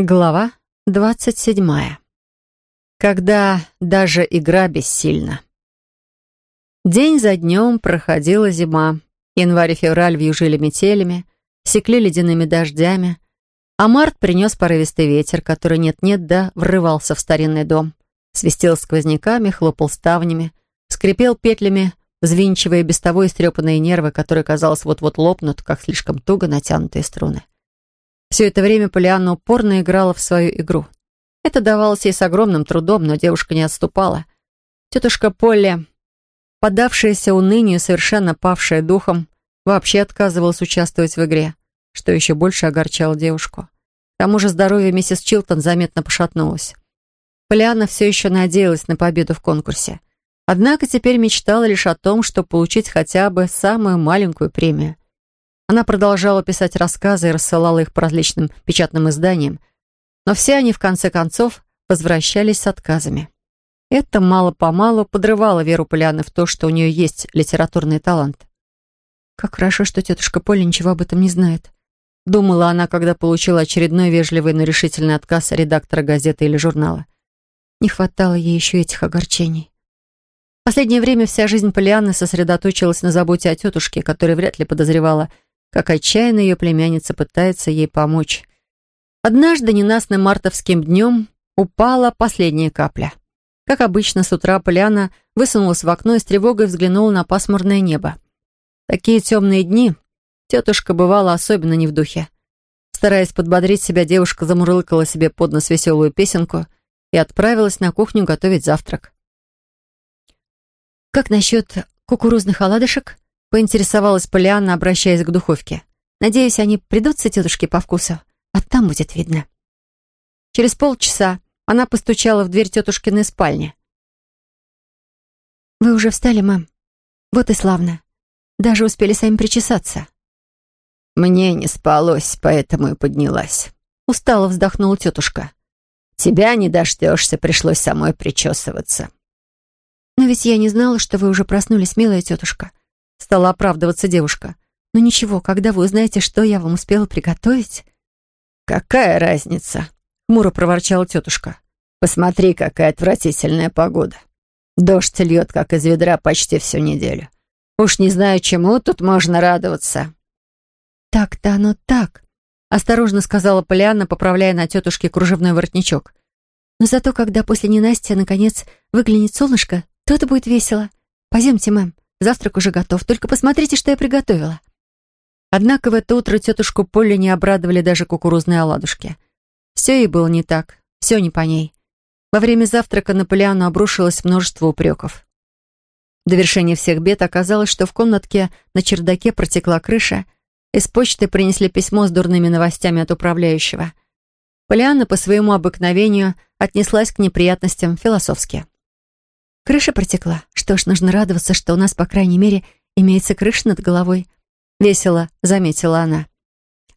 Глава двадцать седьмая. Когда даже игра бессильна. День за днем проходила зима. Январь и февраль вьюжили метелями, секли ледяными дождями, а март принес порывистый ветер, который нет-нет да врывался в старинный дом, свистел сквозняками, хлопал ставнями, скрипел петлями, взвинчивая без того истрепанные нервы, которые, казалось, вот-вот лопнут, как слишком туго натянутые струны. Все это время Полианна упорно играла в свою игру. Это давалось ей с огромным трудом, но девушка не отступала. Тетушка Полли, подавшаяся унынию, совершенно павшая духом, вообще отказывалась участвовать в игре, что еще больше огорчало девушку. К тому же здоровье миссис Чилтон заметно пошатнулось. Полианна все еще надеялась на победу в конкурсе. Однако теперь мечтала лишь о том, чтобы получить хотя бы самую маленькую премию — она продолжала писать рассказы и рассылала их по различным печатным изданиям, но все они, в конце концов, возвращались с отказами. Это мало-помалу подрывало веру Поляны в то, что у нее есть литературный талант. «Как хорошо, что тетушка Поля ничего об этом не знает», думала она, когда получила очередной вежливый, но решительный отказ редактора газеты или журнала. Не хватало ей еще этих огорчений. В последнее время вся жизнь Полианны сосредоточилась на заботе о тетушке, которая вряд ли подозревала, как отчаянно ее племянница пытается ей помочь. Однажды ненастным мартовским днем упала последняя капля. Как обычно, с утра Поляна высунулась в окно и с тревогой взглянула на пасмурное небо. Такие темные дни тетушка бывала особенно не в духе. Стараясь подбодрить себя, девушка замурлыкала себе под нос веселую песенку и отправилась на кухню готовить завтрак. «Как насчет кукурузных оладышек?» Поинтересовалась Полианна, обращаясь к духовке. «Надеюсь, они придутся тетушке по вкусу, а там будет видно». Через полчаса она постучала в дверь тетушкиной спальни. «Вы уже встали, мам? Вот и славно. Даже успели сами причесаться». «Мне не спалось, поэтому и поднялась». Устало вздохнула тетушка. «Тебя не дождешься, пришлось самой причесываться». «Но ведь я не знала, что вы уже проснулись, милая тетушка. Стала оправдываться девушка. «Ну ничего, когда вы узнаете, что я вам успела приготовить...» «Какая разница?» — хмуро проворчала тетушка. «Посмотри, какая отвратительная погода. Дождь льет, как из ведра, почти всю неделю. Уж не знаю, чему тут можно радоваться». «Так-то оно так», — осторожно сказала Полианна, поправляя на тетушке кружевной воротничок. «Но зато, когда после ненастья, наконец, выглянет солнышко, то это будет весело. Пойдемте, мэм, Завтрак уже готов, только посмотрите, что я приготовила». Однако в это утро тетушку Полли не обрадовали даже кукурузные оладушки. Все ей было не так, все не по ней. Во время завтрака на Полиану обрушилось множество упреков. В довершение всех бед оказалось, что в комнатке на чердаке протекла крыша, из почты принесли письмо с дурными новостями от управляющего. Полиана по своему обыкновению отнеслась к неприятностям философски. Крыша протекла. Что ж, нужно радоваться, что у нас, по крайней мере, имеется крыша над головой. Весело, заметила она.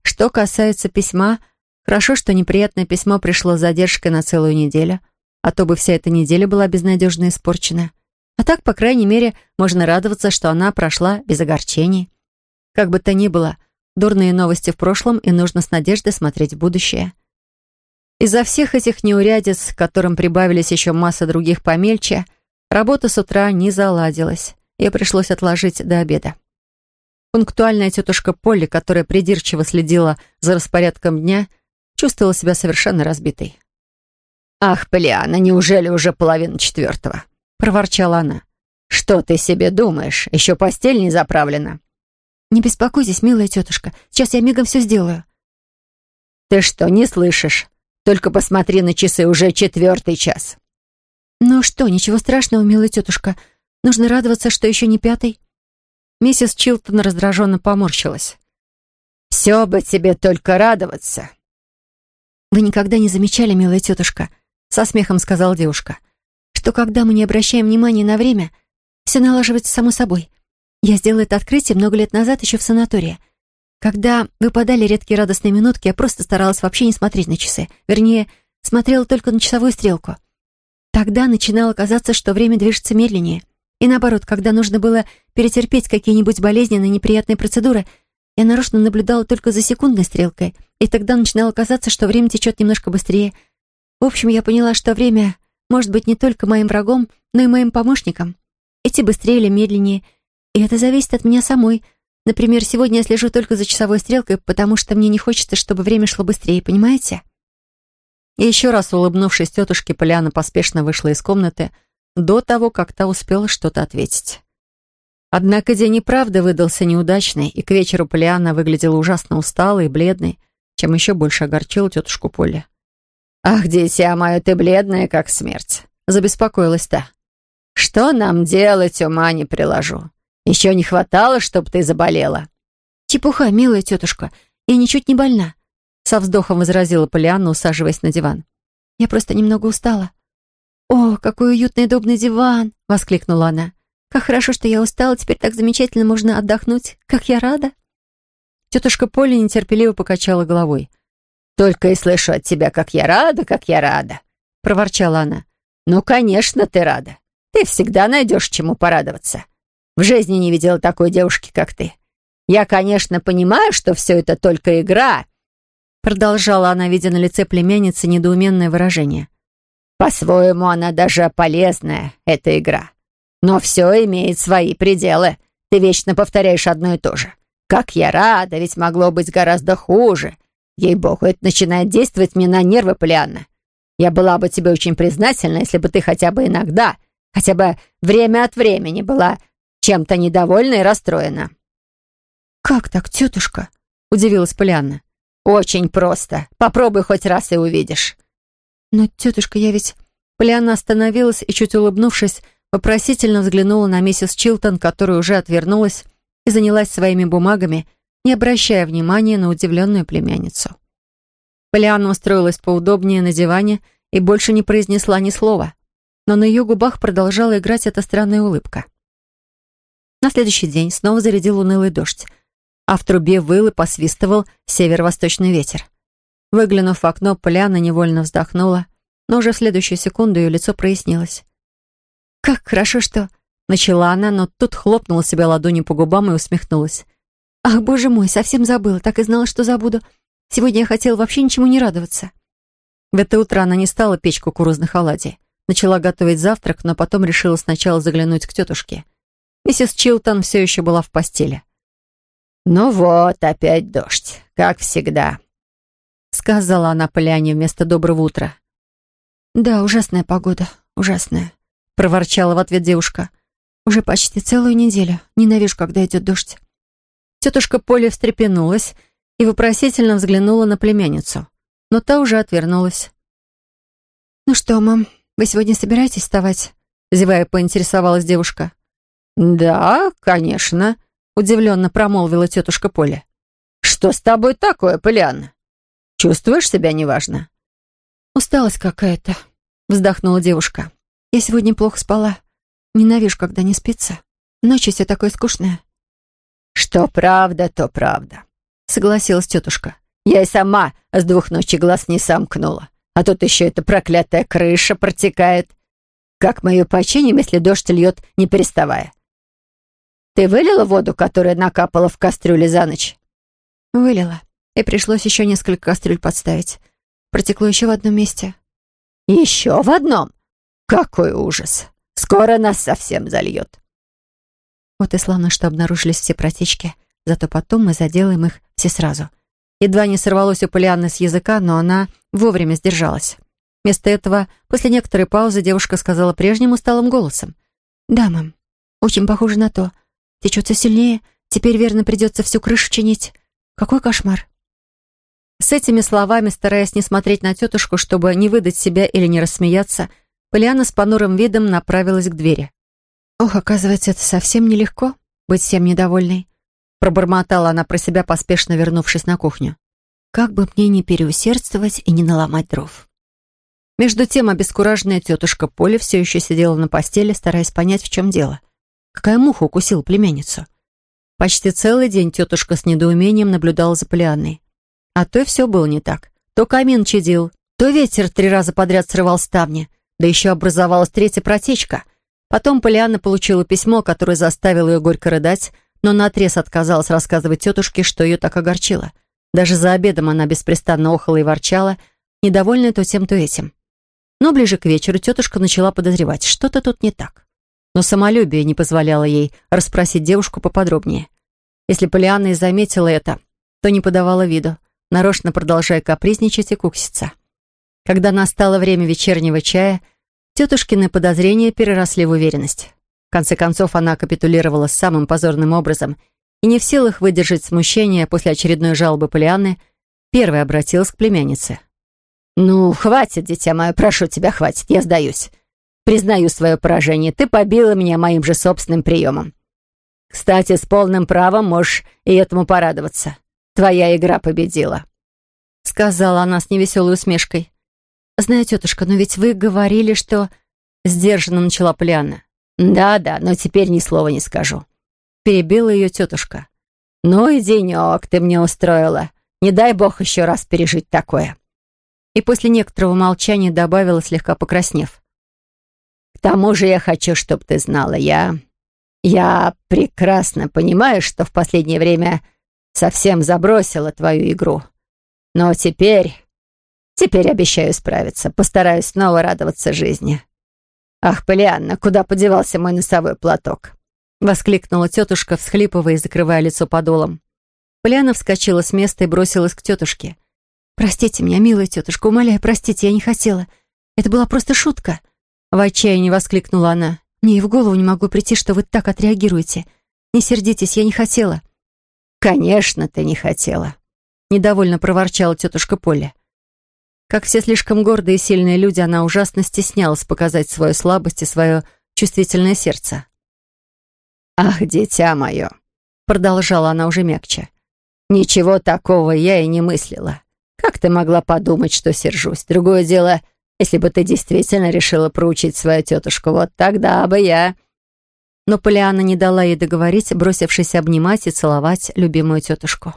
Что касается письма, хорошо, что неприятное письмо пришло с задержкой на целую неделю, а то бы вся эта неделя была безнадежно испорчена. А так, по крайней мере, можно радоваться, что она прошла без огорчений. Как бы то ни было, дурные новости в прошлом, и нужно с надеждой смотреть в будущее. Из-за всех этих неурядиц, к которым прибавились еще масса других помельче, Работа с утра не заладилась. Ее пришлось отложить до обеда. Пунктуальная тетушка Полли, которая придирчиво следила за распорядком дня, чувствовала себя совершенно разбитой. «Ах, Полиана, неужели уже половина четвертого?» — проворчала она. «Что ты себе думаешь? Еще постель не заправлена?» «Не беспокойтесь, милая тетушка. Сейчас я мигом все сделаю». «Ты что, не слышишь? Только посмотри на часы, уже четвертый час». «Ну что, ничего страшного, милая тетушка. Нужно радоваться, что еще не пятый». Миссис Чилтон раздраженно поморщилась. «Все бы тебе только радоваться». «Вы никогда не замечали, милая тетушка», — со смехом сказала девушка, «что когда мы не обращаем внимания на время, все налаживается само собой. Я сделала это открытие много лет назад еще в санатории. Когда выпадали редкие радостные минутки, я просто старалась вообще не смотреть на часы. Вернее, смотрела только на часовую стрелку. Тогда начинало казаться, что время движется медленнее. И наоборот, когда нужно было перетерпеть какие-нибудь болезненные неприятные процедуры, Я нарочно наблюдала только за секундной стрелкой, и тогда начинало казаться, что время течет немножко быстрее. В общем, я поняла, что время может быть не только моим врагом, но и моим помощником. Идти быстрее или медленнее. И это зависит от меня самой. Например, сегодня я слежу только за часовой стрелкой, потому что мне не хочется, чтобы время шло быстрее, понимаете? Еще раз улыбнувшись тетушке, Поляна поспешно вышла из комнаты до того, как та успела что-то ответить. Однако день и правда выдался неудачный, и к вечеру Полиана выглядела ужасно усталой и бледной, чем еще больше огорчила тетушку Полли. «Ах, дитя мое, ты бледная, как смерть!» — забеспокоилась та. «Что нам делать, ума не приложу. Еще не хватало, чтобы ты заболела». «Чепуха, милая тетушка, я ничуть не больна», — со вздохом возразила Полианна, усаживаясь на диван. «Я просто немного устала». «О, какой уютный и удобный диван!» — воскликнула она. Как хорошо, что я устала, теперь так замечательно можно отдохнуть. Как я рада!» Тетушка Поля нетерпеливо покачала головой. «Только и слышу от тебя, как я рада, как я рада!» — проворчала она. «Ну, конечно, ты рада. Ты всегда найдешь чему порадоваться. В жизни не видела такой девушки, как ты. Я, конечно, понимаю, что все это только игра», продолжала она, видя на лице племянницы недоуменное выражение. «По-своему, она даже полезная, эта игра. Но все имеет свои пределы. Ты вечно повторяешь одно и то же. Как я рада, ведь могло быть гораздо хуже. Ей-богу, это начинает действовать мне на нервы, Полианна. Я была бы тебе очень признательна, если бы ты хотя бы иногда, хотя бы время от времени была чем-то недовольна и расстроена». «Как так, тетушка?» — удивилась Полианна. «Очень просто. Попробуй хоть раз и увидишь». «Но, тетушка, я ведь...» Полианна остановилась и, чуть улыбнувшись, вопросительно взглянула на миссис Чилтон, которая уже отвернулась и занялась своими бумагами, не обращая внимания на удивленную племянницу. Полианна устроилась поудобнее на диване и больше не произнесла ни слова, но на ее губах продолжала играть эта странная улыбка. На следующий день снова зарядил унылый дождь, а в трубе выл и посвистывал северо-восточный ветер. Выглянув в окно, Полианна невольно вздохнула, но уже в следующую секунду ее лицо прояснилось. «Как хорошо, что...» Начала она, но тут хлопнула себя ладонью по губам и усмехнулась. «Ах, боже мой, совсем забыла, так и знала, что забуду. Сегодня я хотела вообще ничему не радоваться». В это утро она не стала печь кукурузных оладий. Начала готовить завтрак, но потом решила сначала заглянуть к тетушке. Миссис Чилтон все еще была в постели. «Ну вот, опять дождь, как всегда», — сказала она Поляне вместо доброго утра. «Да, ужасная погода, ужасная», проворчала в ответ девушка. «Уже почти целую неделю. Ненавижу, когда идет дождь». Тетушка Поля встрепенулась и вопросительно взглянула на племянницу, но та уже отвернулась. «Ну что, мам, вы сегодня собираетесь вставать?» Зевая, поинтересовалась девушка. «Да, конечно», — удивленно промолвила тетушка Поля. «Что с тобой такое, Полианна? Чувствуешь себя неважно?» «Усталость какая-то», — вздохнула девушка. Я сегодня плохо спала. Ненавижу, когда не спится. Ночью все такое скучное. Что правда, то правда, согласилась тетушка. Я и сама с двух ночи глаз не сомкнула. А тут еще эта проклятая крыша протекает. Как мы ее починим, если дождь льет, не переставая? Ты вылила воду, которая накапала в кастрюле за ночь? Вылила. И пришлось еще несколько кастрюль подставить. Протекло еще в одном месте. Еще в одном? Какой ужас! Скоро нас совсем зальет. Вот и славно, что обнаружились все протечки. Зато потом мы заделаем их все сразу. Едва не сорвалось у Полианны с языка, но она вовремя сдержалась. Вместо этого, после некоторой паузы, девушка сказала прежним усталым голосом. «Да, мам, очень похоже на то. Течет все сильнее. Теперь, верно, придется всю крышу чинить. Какой кошмар!» С этими словами, стараясь не смотреть на тетушку, чтобы не выдать себя или не рассмеяться, Полиана с понурым видом направилась к двери. «Ох, оказывается, это совсем нелегко быть всем недовольной», пробормотала она про себя, поспешно вернувшись на кухню. «Как бы мне не переусердствовать и не наломать дров». Между тем обескураженная тетушка Поля все еще сидела на постели, стараясь понять, в чем дело. Какая муха укусила племянницу? Почти целый день тетушка с недоумением наблюдала за Полианной. А то все было не так. То камин чадил, то ветер три раза подряд срывал ставни — да еще образовалась третья протечка. Потом Полианна получила письмо, которое заставило ее горько рыдать, но наотрез отказалась рассказывать тетушке, что ее так огорчило. Даже за обедом она беспрестанно охала и ворчала, недовольная то тем, то этим. Но ближе к вечеру тетушка начала подозревать, что-то тут не так. Но самолюбие не позволяло ей расспросить девушку поподробнее. Если Полианна и заметила это, то не подавала виду, нарочно продолжая капризничать и кукситься. Когда настало время вечернего чая, тетушкины подозрения переросли в уверенность. В конце концов, она капитулировала самым позорным образом и не в силах выдержать смущение после очередной жалобы Полианны, первой обратилась к племяннице. «Ну, хватит, дитя мое, прошу тебя, хватит, я сдаюсь. Признаю свое поражение, ты побила меня моим же собственным приемом. Кстати, с полным правом можешь и этому порадоваться. Твоя игра победила», — сказала она с невеселой усмешкой. «Знаю, тетушка, но ведь вы говорили, что...» Сдержанно начала Полианна. «Да-да, но теперь ни слова не скажу». Перебила ее тетушка. «Ну и денек ты мне устроила. Не дай бог еще раз пережить такое» и после некоторого молчания добавила, слегка покраснев. «К тому же я хочу, чтобы ты знала, я... Я прекрасно понимаю, что в последнее время совсем забросила твою игру. Но теперь... Теперь обещаю справиться, постараюсь снова радоваться жизни. Ах, Полианна, куда подевался мой носовой платок?» Воскликнула тетушка, всхлипывая и закрывая лицо подолом. Полианна вскочила с места и бросилась к тетушке. «Простите меня, милая тетушка, умоляю, простите, я не хотела. Это была просто шутка». В отчаянии воскликнула она. «Мне и в голову не могу прийти, что вы так отреагируете. Не сердитесь, я не хотела». «Конечно, ты не хотела», — недовольно проворчала тетушка Поля. Как все слишком гордые и сильные люди, она ужасно стеснялась показать свою слабость и свое чувствительное сердце. «Ах, дитя мое!» — продолжала она уже мягче. «Ничего такого я и не мыслила. Как ты могла подумать, что сержусь? Другое дело, если бы ты действительно решила проучить свою тетушку, вот тогда бы я...» Но Полиана не дала ей договорить, бросившись обнимать и целовать любимую тетушку.